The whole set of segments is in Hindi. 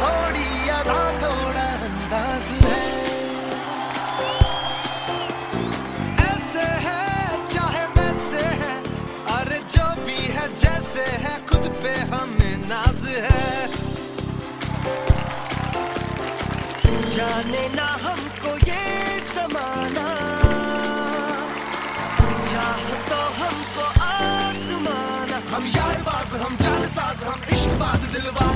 थोड़ी अदा थोड़ा अंदाज है ऐसे है चाहे वैसे है अरे जो भी है जैसे है खुद पे हमें नाज है जाने ना हमको ये समाना चाह तो हमको आसमाना हम यार बाज हम जालसाज हम इश्क बाज दिलवा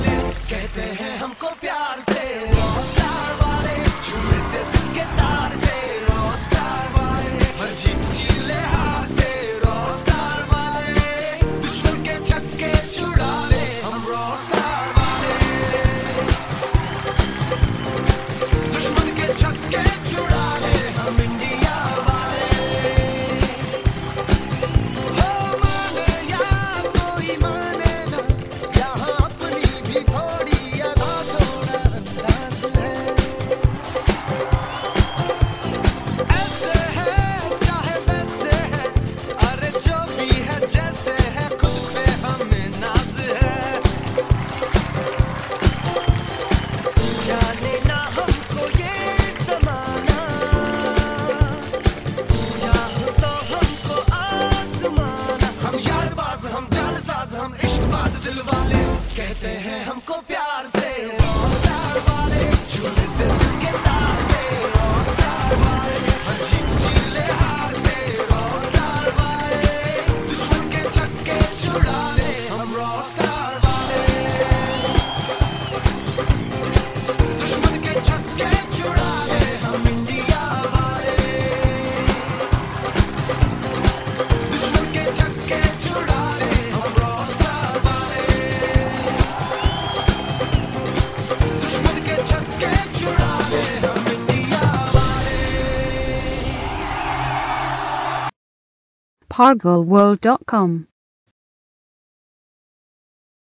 Pargolworld.com.